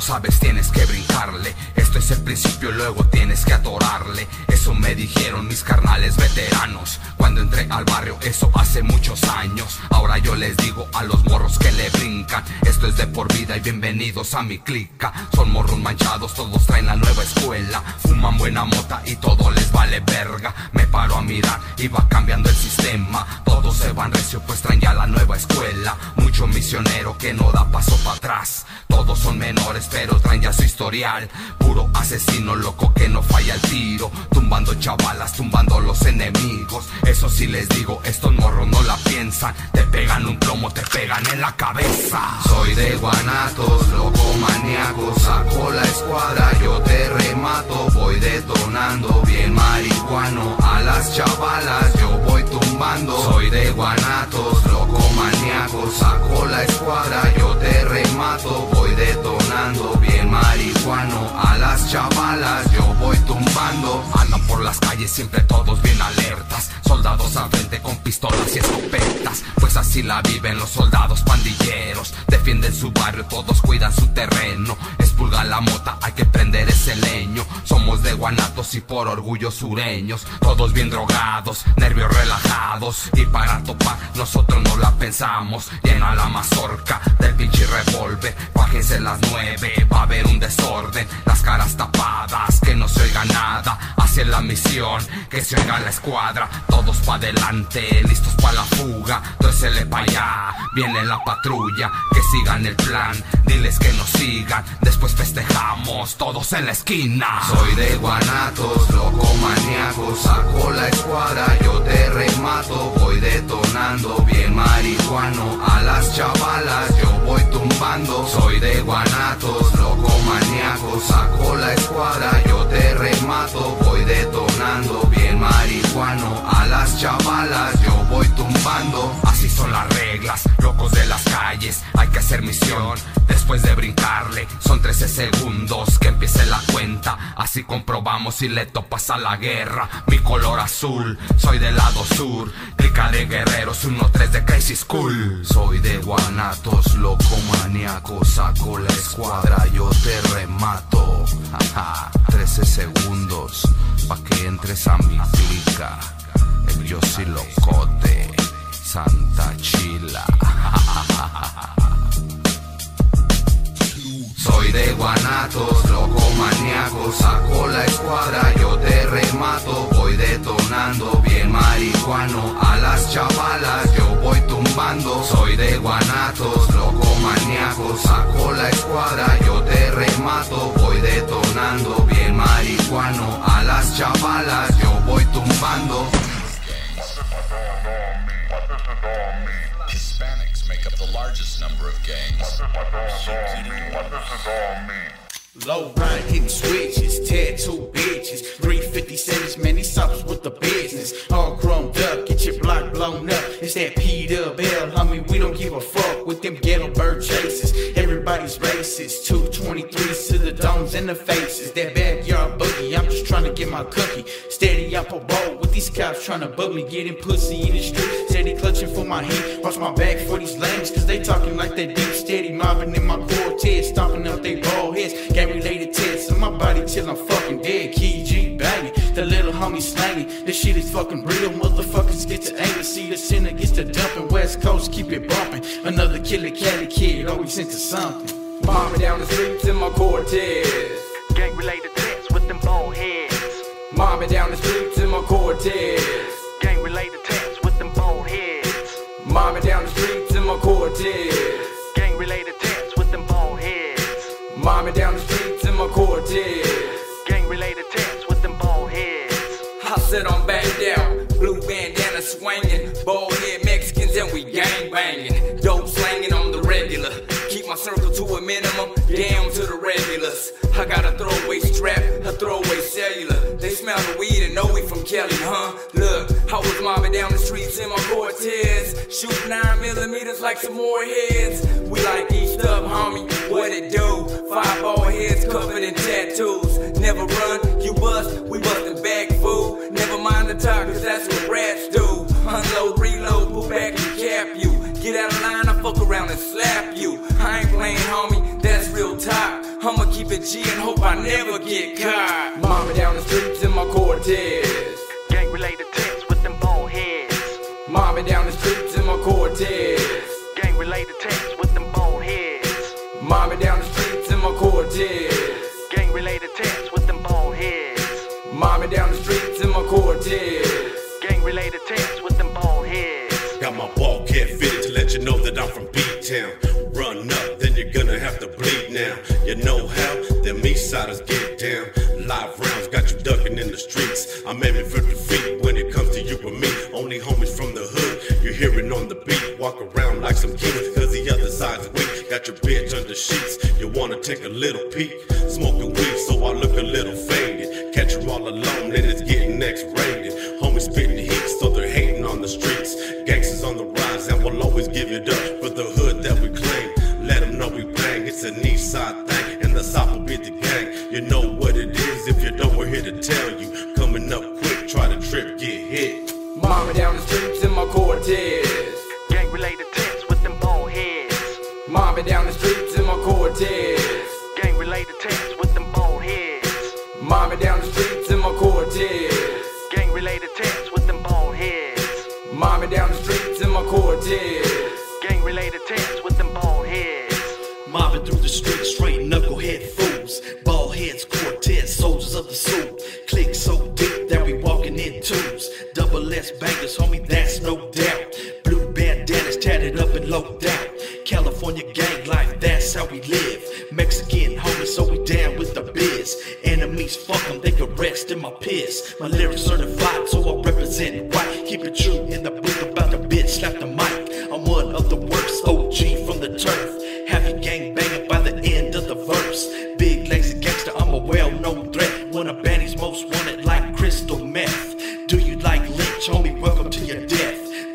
sabes, tienes que brincarle. Esto es el principio, luego tienes que atorarle. Eso me dijeron mis carnales veteranos. Cuando entré al barrio, eso hace muchos años. Ahora yo les digo a los morros que le brincan. Esto es de por vida y bienvenidos a mi clica. Son morros manchados, todos traen la nueva escuela. Fuman buena mota y todo les vale verga. Me paro a mirar y va cambiando el sistema. Todos se van recio, pues traen ya la nueva escuela. Mucho misionero que no da paso para atrás. Todos son menores, pero traen ya su historial. Puro asesino loco que no falla el tiro. Tumbando chavalas, tumbando los enemigos. Eso sí les digo, estos morros no la piensan. Te pegan un plomo, te pegan en la cabeza. Soy de Guanatos, loco maníaco. Saco la escuadra, yo te remato. Voy detonando bien marihuano. A las chavalas yo voy tumbando. Soy de Guanatos, loco maníaco. Saco la escuadra, yo te remato. Voy detonando bien marihuano. A las chavalas yo voy tumbando. Andan por las calles siempre todos bien alertas. Soldados al frente con pistolas y escopetas. Pues así la viven los soldados pandilleros. Defienden su barrio, todos cuidan su terreno. Expulga la mota, hay que prender ese leño. Somos de guanatos y por orgullo sureños. Todos bien drogados, nervios relajados. Y para topar, nosotros no la pensamos. Llena la mazorca del pinche revólver. Bájense las nueve, va a haber un desorden. Las caras tapadas, que no se oiga nada. Hacia la misión, que se oiga la escuadra. Todos pa' adelante, listos pa' la fuga. Entonces pa' allá, viene la patrulla. Que sigan el plan, diles que nos sigan. Después festejamos, todos en la esquina. Soy de Guanatos, loco maníaco. Saco la escuadra, yo te remato. Voy detonando bien marihuano. A las chavalas yo voy tumbando. Soy de Guanatos, loco maníaco. Saco la escuadra, yo te remato. Voy detonando marihuano. A las chavalas yo voy tumbando. Así son las reglas, locos de las calles. Hay que hacer misión. Después de brincarle, son 13 segundos que empiece la cuenta. Así comprobamos si le topas a la guerra. Mi color azul, soy del lado sur. Clica de guerreros, 1-3 de Crazy School. Soy de Guanatos, loco maníaco. Saco la escuadra, yo te remato. Ajá, 13 segundos pa' que entres a mi clica. El yo sí locote, Santa Chila. Soy de Guanatos, loco maníaco, saco la escuadra, yo te remato, voy detonando bien marihuano, a las chavalas yo voy tumbando. Soy de Guanatos, loco maníaco, saco la escuadra, yo te remato, voy detonando bien marihuano, a las chavalas yo tumbando. Hispanics make up the largest number of gangs. Low ride, hitting switches, tattoo bitches, 357s, man, these suckers with the business. All grown up, get your block blown up. It's that P L, homie, we don't give a fuck with them ghetto bird chases. Everybody's racist, 223s to the domes and the faces. That backyard boogie, I'm just trying to get my cookie. Steady up a bowl with these cops trying to bug me, getting pussy in the street. Steady clutching for my heat, watch my back for these lames, cause they talking like they deep. Steady mobbing in my Cortez, stomping up they bald heads. Gang related tits on my body till I'm fucking dead. Key G banging, the little homie slanging. This shit is fucking real, motherfuckers get to aim. See the sinner gets to dumping. West Coast keep it bumping. Another killer Cali kid, always into something. Bombing down the streets in my Cortez. Gang related tits with them bald heads. Mobbing down the streets in my Cortez. I got a throwaway strap, a throwaway cellular. They smell the weed and know we from Kelly, huh? Look, I was mobbing down the streets in my Cortez, shoot nine millimeters like some more heads. We like east up, homie. What it do? Five ball heads covered in tattoos. Never run, you bust, we bustin' back, fool. Never mind the talk, cause that's what rats do. Unload, reload, pull back and cap you. Get out of line, I fuck around and slap you. I ain't playing, homie, talk. keep it G and hope I never get caught. Mobbing down the streets in my Cortez. Gang related tests with them bald heads. Mobbing down the streets in my Cortez. Gang related tests with them bald heads. Mobbing down the streets in my Cortez. Gang related tests with them bald heads. Mobbing down the streets in my Cortez. Now. You know how them east siders get down. Live rounds got you ducking in the streets. I'm aiming for defeat when it comes to you and me. Only homies from the hood, you're hearing on the beat. Walk around like some kings, cause the other side's weak. Got your bitch under sheets, you wanna take a little peek. Smoking down the streets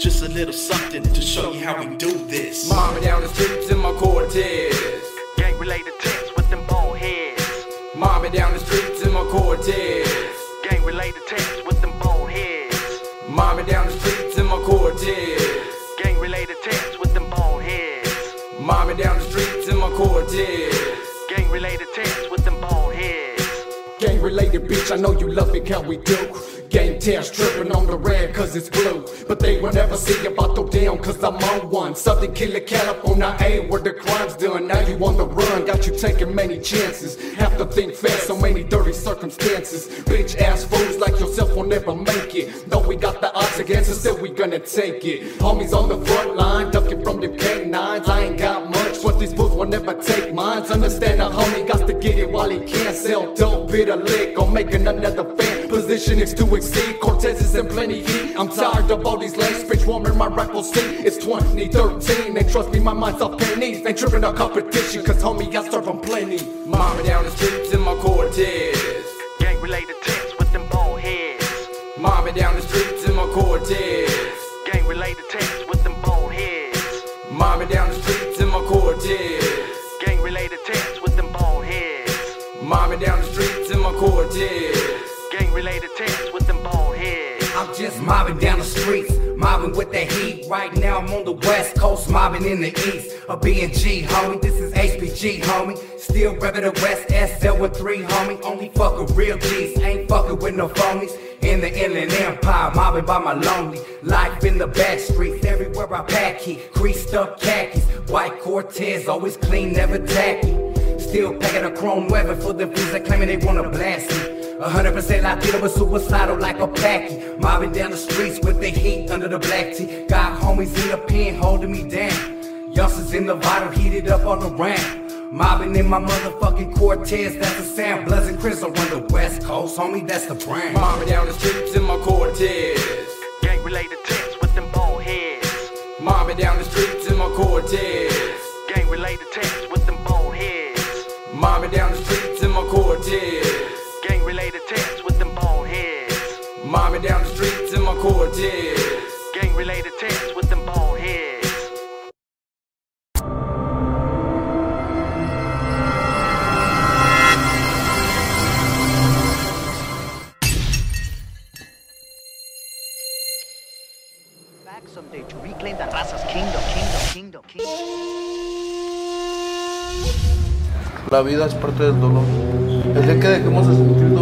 Just a little something to show you how we do this. Mobbing down the streets in my Cortez. Gang related tests with them bald heads. Mobbing down the streets in my Cortez. Gang related tests with them bald heads. Mobbing down the streets in my Cortez. Gang related tests with them bald heads. Mobbing down the streets in my Cortez. Gang related tests with them bald heads. Gang related, bitch, I know you love it, how we do. Gang tears tripping on the red cause it's blue. But they will never see about throw down cause I'm on one. Southern killer California A where the crime's done. Now you on the run, got you taking many chances. Have to think fast, so many dirty circumstances. Bitch ass fools like yourself will never make it. Though we got the odds against us, still we gonna take it. Homies on the front line, ducking from the K9s. I ain't got much, but these fools will never take mines. Understand a homie got to get it while he can. Sell dope, bit a lick, or making another fan. Position is to exceed. Cortez is in plenty heat. I'm tired of all these lanes, bitch warming my rifle seat. It's 2013, and trust me, my mind's off pennies. Ain't tripping on competition, cause homie, I serve plenty. Mama down the streets mobbing down the streets, mobbing with the heat. Right now I'm on the west coast, mobbing in the east. A B&G, homie, this is HPG, homie. Still revving the west SL with three, homie. Only fuck real G's, ain't fucking with no phonies. In the inland empire, mobbing by my lonely. Life in the back streets, everywhere I pack heat. Creased up khakis, white Cortez, always clean, never tacky. Still packing a chrome weapon for the fools that claiming they wanna blast me. A hundred percent Latino but suicidal like a packy. Mobbing down the streets with the heat under the black tee. Got homies in the pen holding me down. Youngsters in the vital heated up on the ramp. Mobbing in my motherfucking Cortez, that's the sound. Bloods and Chris are on the west coast, homie, that's the brand. Mobbing down the streets in my Cortez. Gang related tests with them bald heads. Mobbing down the streets in my Cortez. Gang related tests with them bald heads. Mobbing down tests with them bald heads. Mobbing down the streets in my Cortez. Gang related tests with them bald heads. Back someday to reclaim the raza's kingdom, kingdom, kingdom, kingdom. La vida es parte del dolor. El día que dejemos de sentir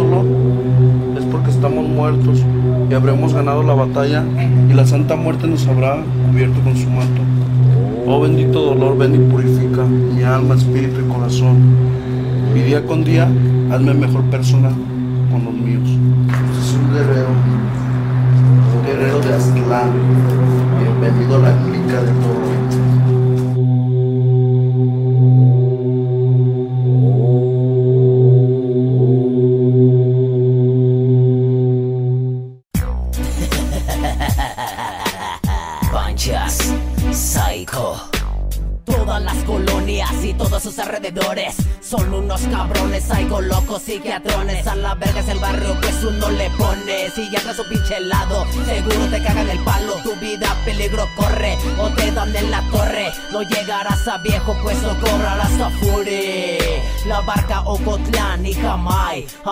muertos y habremos ganado la batalla y la Santa Muerte nos habrá cubierto con su manto. Oh bendito dolor, ven y purifica mi alma, espíritu y corazón. Y día con día, hazme mejor persona con los míos. Es un guerrero, un guerrero de Aztlán. Bienvenido a la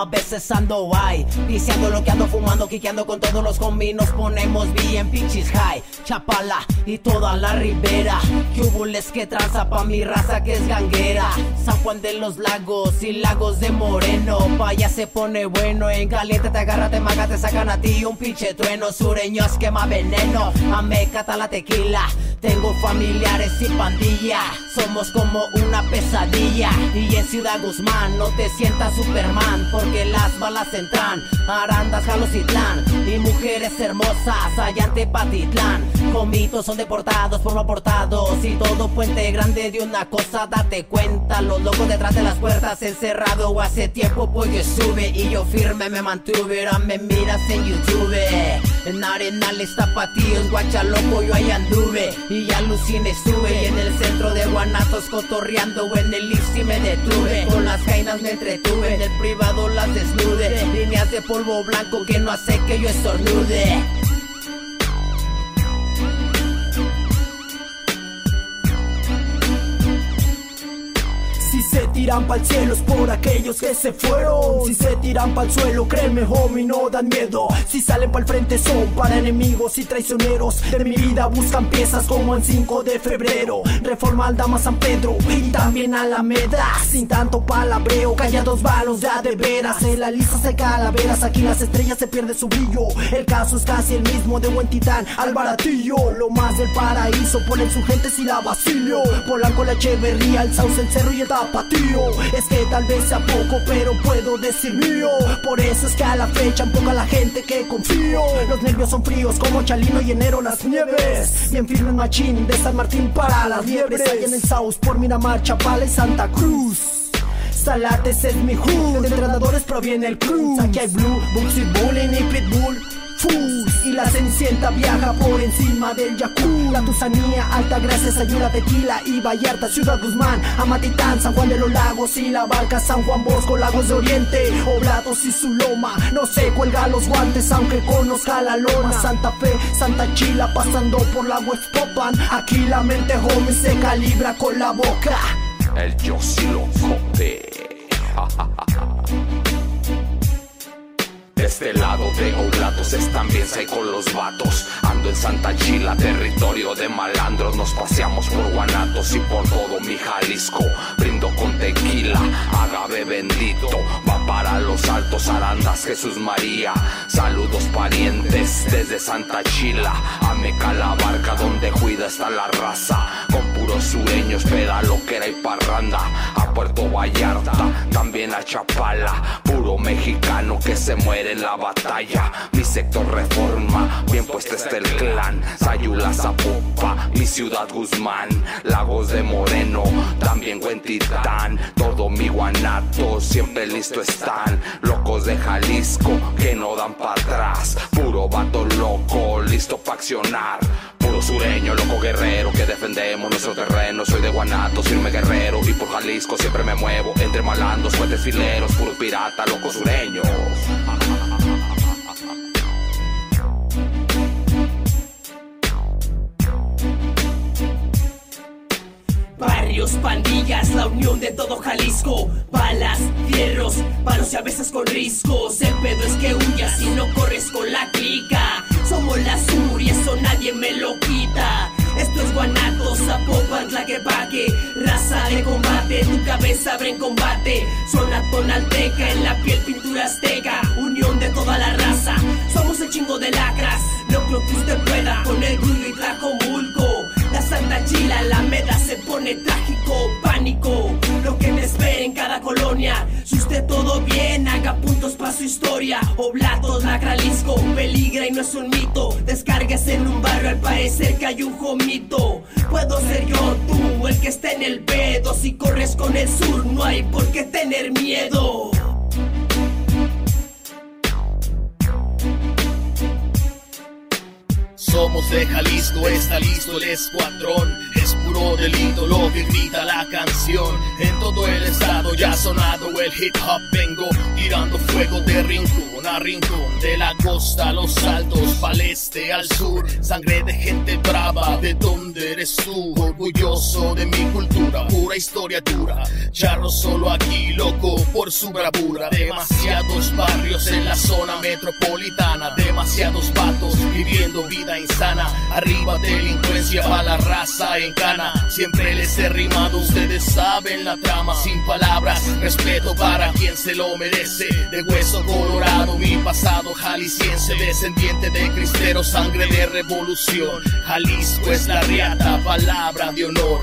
A veces ando ahí, viciando lo que ando fumando, quiqueando con todos los homies. Nos ponemos bien pinches high. Chapala y toda la ribera. Que hubo les que tranza pa' mi raza que es ganguera. San Juan de los Lagos y Lagos de Moreno. Vaya se pone bueno, en caliente te agarra, te maga, te sacan a ti un pinche trueno. Sureños quema veneno, a me cata la tequila. Tengo familiares y pandilla, somos como una pesadilla. Y en Ciudad Guzmán no te sientas Superman, porque las balas entran. Arandas, Jalocitlán y mujeres hermosas allá ante Patitlán. Comitos son deportados por no aportados y todo puente grande de una cosa, date cuenta. Los locos detrás de las puertas encerrado hace tiempo pues yo sube y yo firme me mantuve. Ahora me miras en YouTube. En Arenales, Tapatíos, Guachaloco yo ahí anduve y aluciné estuve y en el centro de Guanatos cotorreando en el Ipsi me detuve. Con las jainas me entretuve, en el privado las desnude. Líneas de polvo blanco que no hace que yo estornude. Tiran pa'l cielo es por aquellos que se fueron. Si se tiran pa'l suelo, créeme homie, no dan miedo. Si salen pa'l frente son para enemigos y traicioneros. De mi vida buscan piezas como en 5 de febrero. Reforma al Dama San Pedro y también Alameda Sin tanto palabreo, callados vanos ya de veras. En la lista se calaveras, aquí las estrellas se pierde su brillo. El caso es casi el mismo de buen titán al baratillo. Lo más del paraíso, ponen su gente si la vacilio. Polanco, la Echeverría, el Sauce, el Cerro y el Tapatío Es que tal vez sea poco, pero puedo decir mío. Por eso es que a la fecha poca la gente que confío. Los nervios son fríos como Chalino y enero las nieves. Bien firme el machín de San Martín para las liebres. Allá en el South por Miramar, Chapala y Santa Cruz. Salates es mi hood, de entrenadores proviene el cruz Aquí hay Blue, Bugsy Bullying y Pitbull. Fus, y la cenicienta viaja por encima del Yakú La Tusanía, Alta Gracias, Ayuda, Tequila y Vallarta Ciudad Guzmán, Amatitán, San Juan de los Lagos y la barca San Juan Bosco, Lagos de Oriente Oblados y su loma, no se cuelga los guantes aunque conozca la lona Santa Fe, Santa Chila, pasando por la West Popan. Aquí la mente homie se calibra con la boca. El yo sí lo. De este lado de Oblatos están bien con los vatos. Ando en Santa Chila, territorio de malandros. Nos paseamos por Guanatos y por todo mi Jalisco. Brindo con tequila, agave bendito. Va para los altos arandas, Jesús María. Saludos parientes desde Santa Chila. A Meca la donde cuida está la raza. Con puros sureños, pedalo que era y parranda. A Puerto Vallarta, también a Chapala. Mexicano que se muere en la batalla. Mi sector reforma, bien puesto está el clan. Sayula Zapopa, mi ciudad Guzmán. Lagos de Moreno, también Huentitán. Todo mi guanato, siempre listo están. Locos de Jalisco que no dan para atrás. Puro vato loco, listo para accionar. Puro sureño, loco guerrero que defendemos nuestro terreno. Soy de Guanatos, firme guerrero. Y por Jalisco siempre me muevo. Entre malandos, fuertes fileros, puro pirata, locos sureños. Barrios, pandillas, la unión de todo Jalisco. Balas, fierros, palos y a veces con riscos. El pedo es que huyas y no corres con la clica. Somos la sur y eso nadie me lo quita. Esto es guanato, zapopan, tlaquepaque Raza de combate, tu cabeza abre en combate. Zona tonalteca, en la piel pintura azteca Unión de toda la raza, somos el chingo de lacras No creo que usted pueda con el grullo y tlajomulco La Santa Chila, la meda se pone trágico, pánico. Lo que me espera en cada colonia Si todo bien, haga puntos para su historia. Oblatos, lacralisco, peligra y no es un mito. Descargues en un barrio al parecer que hay un jomito. Puedo ser yo, tú, el que está en el pedo Si corres con el sur. No hay por qué tener miedo Somos de Jalisco, está listo el escuadrón. Es puro delito lo que grita la canción. En todo el estado ya ha sonado el hip hop. Vengo tirando fuego de rincón a rincón. De la costa a los altos, pa'l este al sur. Sangre de gente brava, ¿de dónde eres tú? Orgulloso de mi cultura, pura historia dura. Charro solo aquí, loco por su bravura. Demasiados barrios en la zona metropolitana. Demasiados patos viviendo vida insana. Arriba delincuencia para la raza en cana. Siempre les he rimado, ustedes saben la trama. Sin palabras, respeto para quien se lo merece. De hueso colorado, mi pasado jalisciense. Descendiente de cristero, sangre de revolución. Jalisco es la riata, palabra de honor.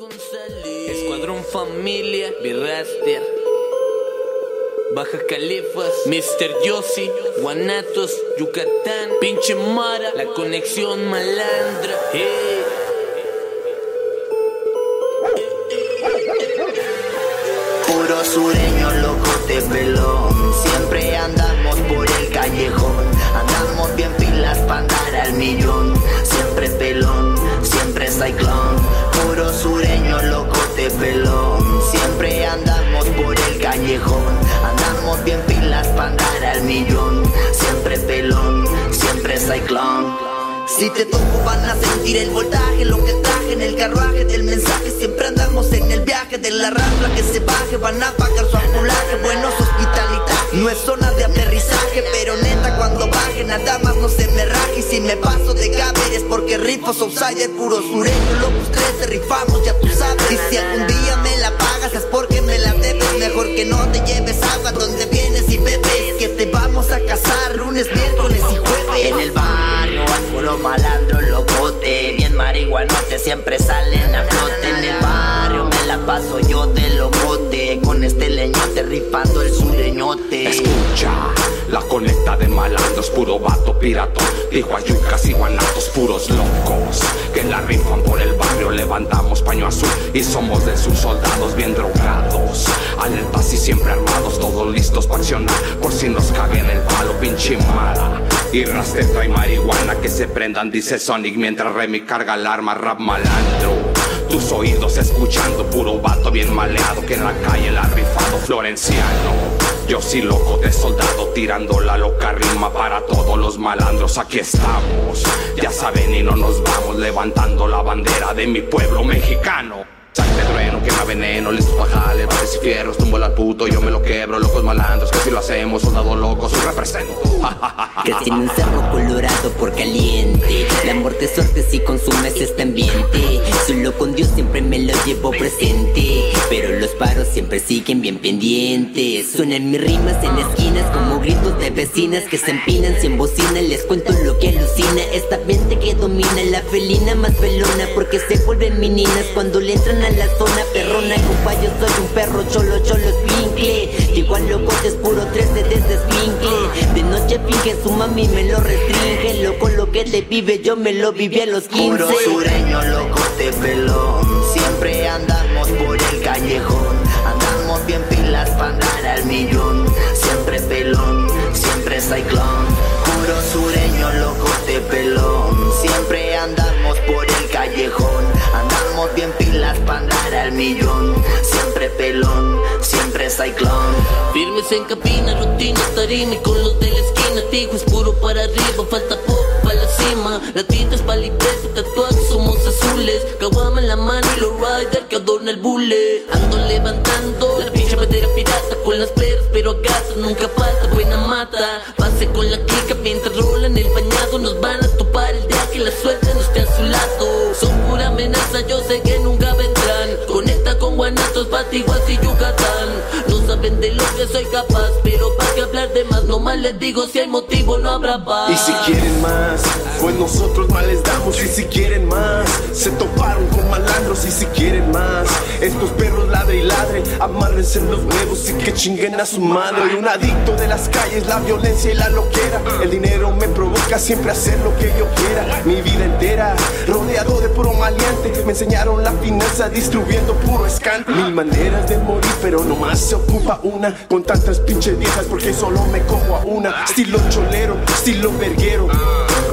Escuadrón Familia, Birraster. Baja Califas, Mr. Yossi, Guanatos, Yucatán, Pinche Mara, la conexión malandra. Hey. Puro sureño, loco de pelón. Siempre andamos por el callejón. Andamos bien pilas para andar al millón. Siempre pelón, siempre cyclón. Andar al millón. Siempre pelón, siempre cyclón. Si te toco van a sentir el voltaje, lo que traje en el carruaje del mensaje. Siempre andamos en el viaje de la rambla que se baje, van a pagar su ambulaje. Buenos hospitalitaje, no es zona de aterrizaje, pero neta cuando baje nada más no se me raje. Y si me paso de caber es porque rifo outsider, puro sureño, locos 13 rifamos, ya tú sabes. Y si algún día me la pagas es porque mejor que no te lleves agua donde vienes y bebes. Que te vamos a casar lunes, miércoles y jueves. En el barrio puro malandro locote Bien marihuanote siempre salen a flote En el barrio paso yo de locote Con este leñote rifando el sureñote Escucha, la conecta de malandros, puro vato piratón. Dijo ayucas y guanatos, puros locos. Que la rifan por el barrio, levantamos paño azul y somos de sus soldados bien drogados. Alertas y siempre armados, todos listos para accionar. Por si nos caguen el palo, pinche mala. Y rasteto y marihuana que se prendan, dice Sonic mientras Remy carga el arma, rap malandro. Tus oídos escuchando, puro vato bien maleado que en la calle la ha rifado florenciano. Yo sí loco de soldado tirando la loca rima para todos los malandros, aquí estamos. Ya saben y no nos vamos levantando la bandera de mi pueblo mexicano. Sangre trueno, quema veneno, listos pajales, bares y fierros, tumbo al puto, yo me lo quebro, locos malandros, que si lo hacemos, soldado locos, os represento. Crecí en un cerro colorado por caliente La muerte suerte si consumes este ambiente Solo con Dios siempre me lo llevo presente Pero los paros siempre siguen bien pendientes. Suenan mis rimas en esquinas como gritos de vecinas Que se empinan sin bocina Les cuento lo que alucina. Esta mente que domina la felina más pelona Porque se vuelven meninas cuando le entran a la zona perrona. Compa yo soy un perro cholo cholo escuincle Igual loco es puro 13 desde escuincle De noche finge su mami me lo restringe. Loco lo que te vive yo me lo viví a los 15 Puro sureño, loco de pelón. Siempre andamos por el callejón. Andamos bien pilas para andar al millón. Siempre pelón, siempre cyclón para andar al millón. Siempre pelón, siempre cyclón. Firmes en cabina, rutina, tarima y con los de la esquina. Tijo es puro para arriba, falta poco para la cima. La tinta es palidez, tatuajes somos azules. Caguama en la mano y los riders que adorna el bule. Ando levantando la pinche madera pirata con las perras, pero a casa nunca falta buena mata. Pase con la clica mientras rolan el bañado. Nos van a topar el día que la suerte nos esté a su lado. Guanatos, Patiguas y Yucatán. No de lo que soy capaz, pero para que hablar de más, no más les digo si hay motivo no habrá paz. Y si quieren más, pues nosotros más les damos. Y si quieren más, se toparon con malandros. Y si quieren más, estos perros ladre y ladre, amárrense los huevos y que chinguen a su madre. Un adicto de las calles, la violencia y la loquera. El dinero me provoca siempre hacer lo que yo quiera. Mi vida entera, rodeado de puro maleante. Me enseñaron la finanza distribuyendo puro escante. Mil maneras de morir, pero nomás se ocupa una. Con tantas pinches viejas, porque solo me cojo a una. Estilo cholero, estilo verguero.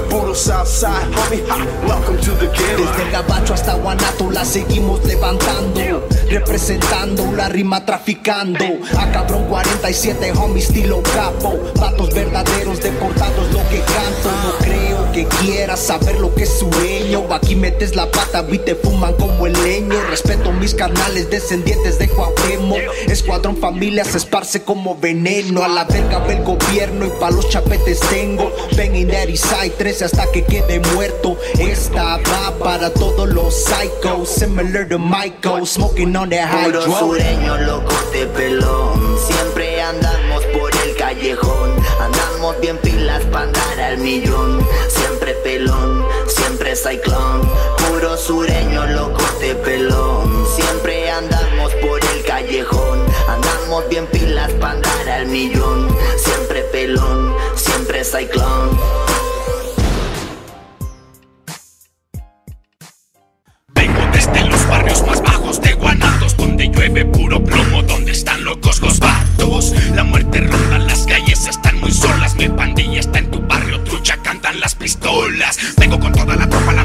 Puro Southside, homie, welcome to the ghetto. Desde gabacho hasta Guanato la seguimos levantando. Representando la rima traficando. A cabrón 47, homie, estilo capo. Vatos verdaderos deportados, lo que canto. No creo que quieras saber lo que es sueño. Aquí metes la pata, vi te fuman como el leño. Respeto mis carnales descendientes de Cuauhtémoc. Escuadrón familia se esparce como veneno. A la verga ve el gobierno y pa' los chapetes tengo. Ven in that side 13 hasta que quede muerto. Esta va para todos los psychos. Similar to Michael, smoking on that Puro hydro. sureño, locote pelón. Siempre andamos por el callejón. Andamos bien pilas para andar al millón. Puro sureño, locote pelón. Siempre andamos por el callejón. Andamos bien pilas para andar al millón. Siempre pelón, siempre ciclón. Vengo desde los barrios más bajos de Guanatos Donde llueve puro plomo, donde están locos los vatos La muerte ronda las calles, están muy solas Mi pandilla las pistolas. Vengo con toda la tropa, la